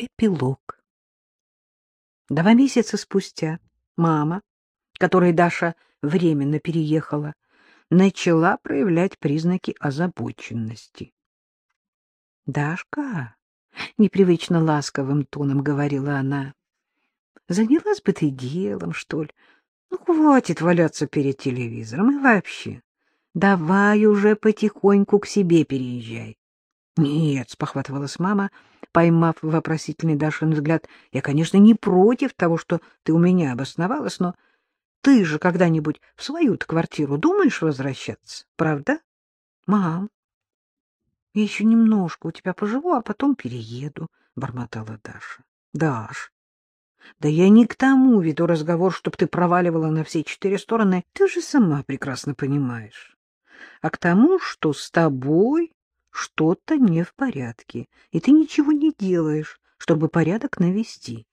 Эпилог. Два месяца спустя мама, которой Даша временно переехала, начала проявлять признаки озабоченности. — Дашка, — непривычно ласковым тоном говорила она, — занялась бы ты делом, что ли? Ну, хватит валяться перед телевизором и вообще. Давай уже потихоньку к себе переезжай. — Нет, — спохватывалась мама, поймав вопросительный Дашин взгляд, — я, конечно, не против того, что ты у меня обосновалась, но ты же когда-нибудь в свою-то квартиру думаешь возвращаться, правда? — Мам, я еще немножко у тебя поживу, а потом перееду, — бормотала Даша. — Даш, да я не к тому веду разговор, чтоб ты проваливала на все четыре стороны, ты же сама прекрасно понимаешь, а к тому, что с тобой что-то не в порядке, и ты ничего не делаешь, чтобы порядок навести.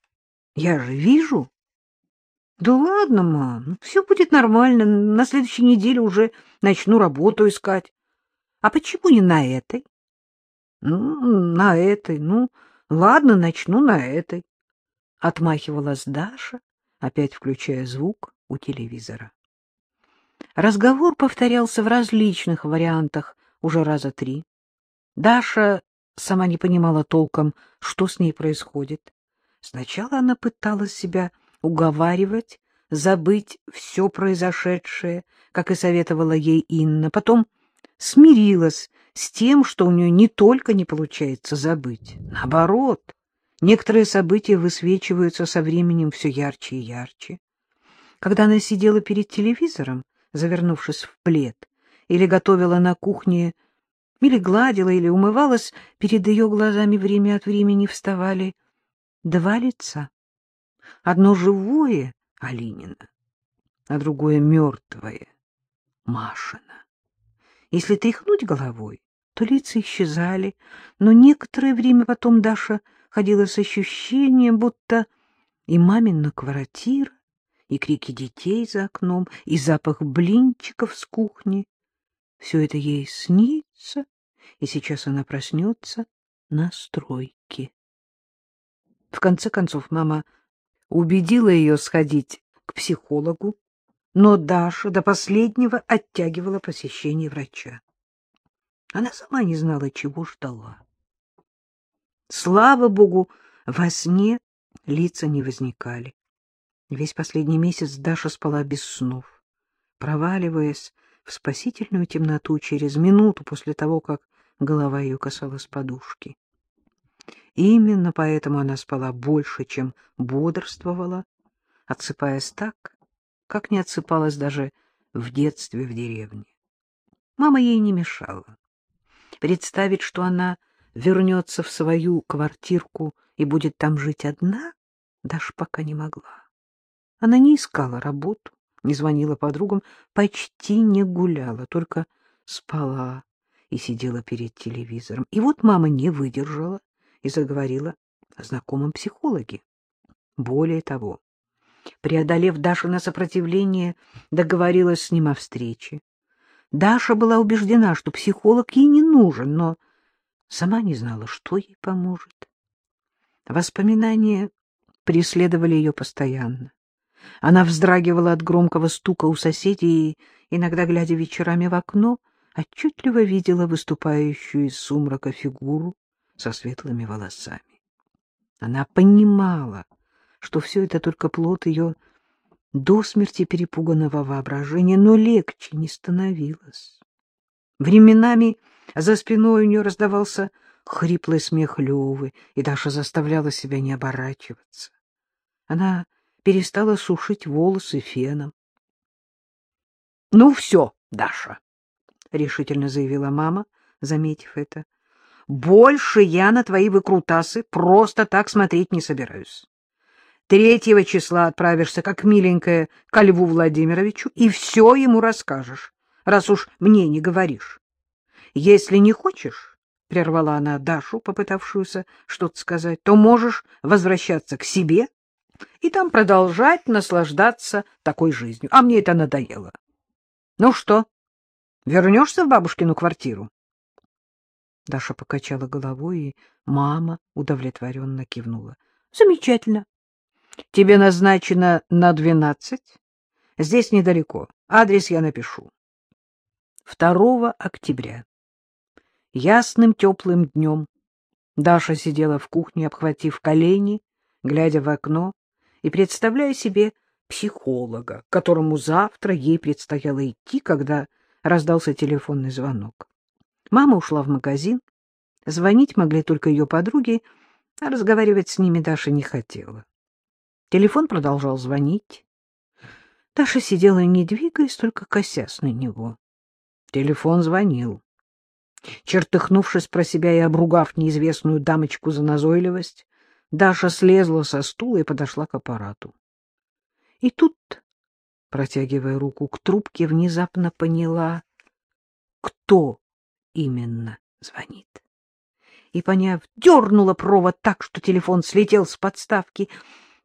Я же вижу. Да ладно, мам, все будет нормально. На следующей неделе уже начну работу искать. А почему не на этой? Ну, на этой. Ну, ладно, начну на этой. Отмахивалась Даша, опять включая звук у телевизора. Разговор повторялся в различных вариантах уже раза три. Даша сама не понимала толком, что с ней происходит. Сначала она пыталась себя уговаривать, забыть все произошедшее, как и советовала ей Инна. Потом смирилась с тем, что у нее не только не получается забыть. Наоборот, некоторые события высвечиваются со временем все ярче и ярче. Когда она сидела перед телевизором, завернувшись в плед, или готовила на кухне или гладила, или умывалась, перед ее глазами время от времени вставали два лица. Одно живое — Алинина, а другое — мертвое — Машина. Если тряхнуть головой, то лица исчезали, но некоторое время потом Даша ходила с ощущением, будто и мамина квартира, и крики детей за окном, и запах блинчиков с кухни — все это ей снится, и сейчас она проснется на стройке. В конце концов, мама убедила ее сходить к психологу, но Даша до последнего оттягивала посещение врача. Она сама не знала, чего ждала. Слава богу, во сне лица не возникали. Весь последний месяц Даша спала без снов, проваливаясь в спасительную темноту через минуту после того, как голова ее касалась подушки. Именно поэтому она спала больше, чем бодрствовала, отсыпаясь так, как не отсыпалась даже в детстве в деревне. Мама ей не мешала. Представить, что она вернется в свою квартирку и будет там жить одна, даже пока не могла. Она не искала работу, не звонила подругам, почти не гуляла, только спала, и сидела перед телевизором. И вот мама не выдержала и заговорила о знакомом психологе. Более того, преодолев Дашино сопротивление, договорилась с ним о встрече. Даша была убеждена, что психолог ей не нужен, но сама не знала, что ей поможет. Воспоминания преследовали ее постоянно. Она вздрагивала от громкого стука у соседей и, иногда, глядя вечерами в окно, отчетливо видела выступающую из сумрака фигуру со светлыми волосами. Она понимала, что все это только плод ее до смерти перепуганного воображения, но легче не становилось. Временами за спиной у нее раздавался хриплый смех Левы, и Даша заставляла себя не оборачиваться. Она перестала сушить волосы феном. — Ну все, Даша, — решительно заявила мама, заметив это. — Больше я на твои выкрутасы просто так смотреть не собираюсь. Третьего числа отправишься, как миленькая, ко Льву Владимировичу, и все ему расскажешь, раз уж мне не говоришь. Если не хочешь, — прервала она Дашу, попытавшуюся что-то сказать, — то можешь возвращаться к себе и там продолжать наслаждаться такой жизнью. А мне это надоело. Ну что, Вернешься в бабушкину квартиру? Даша покачала головой и Мама удовлетворенно кивнула. — Замечательно. Тебе назначено на двенадцать. Здесь недалеко. Адрес я напишу. 2 октября. Ясным теплым днем Даша сидела в кухне, обхватив колени, глядя в окно и представляя себе психолога, которому завтра ей предстояло идти, когда раздался телефонный звонок. Мама ушла в магазин, звонить могли только ее подруги, а разговаривать с ними Даша не хотела. Телефон продолжал звонить. Даша сидела не двигаясь, только косясь на него. Телефон звонил. Чертыхнувшись про себя и обругав неизвестную дамочку за назойливость, Даша слезла со стула и подошла к аппарату. И тут, протягивая руку к трубке, внезапно поняла, кто именно звонит. И, поняв, дернула провод так, что телефон слетел с подставки.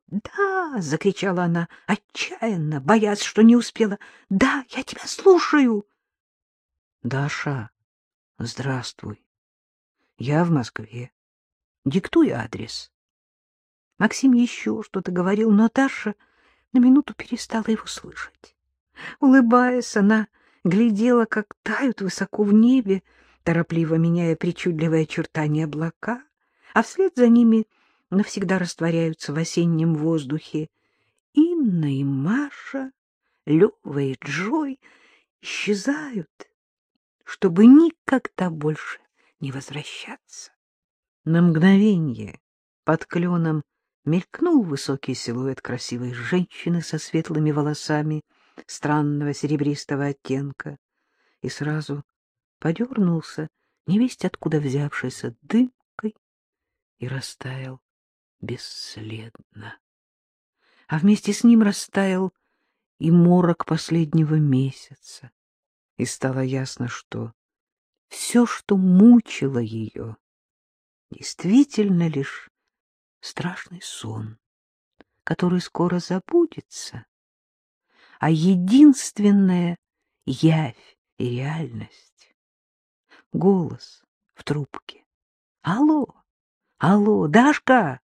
«Да!» — закричала она, отчаянно, боясь, что не успела. «Да, я тебя слушаю!» «Даша, здравствуй. Я в Москве. Диктуй адрес». Максим еще что-то говорил, но Даша на минуту перестала его слышать. Улыбаясь, она глядела, как тают высоко в небе, торопливо меняя причудливые очертания облака, а вслед за ними навсегда растворяются в осеннем воздухе Инна и Маша, Лёва и Джой исчезают, чтобы никогда больше не возвращаться. На мгновение под кленом мелькнул высокий силуэт красивой женщины со светлыми волосами странного серебристого оттенка и сразу подернулся невесть откуда взявшейся дымкой и растаял бесследно. А вместе с ним растаял и морок последнего месяца, и стало ясно, что все, что мучило ее, действительно лишь страшный сон, который скоро забудется, а единственная явь и реальность — голос в трубке. «Алло, алло, Дашка,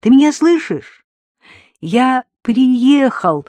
ты меня слышишь? Я приехал!»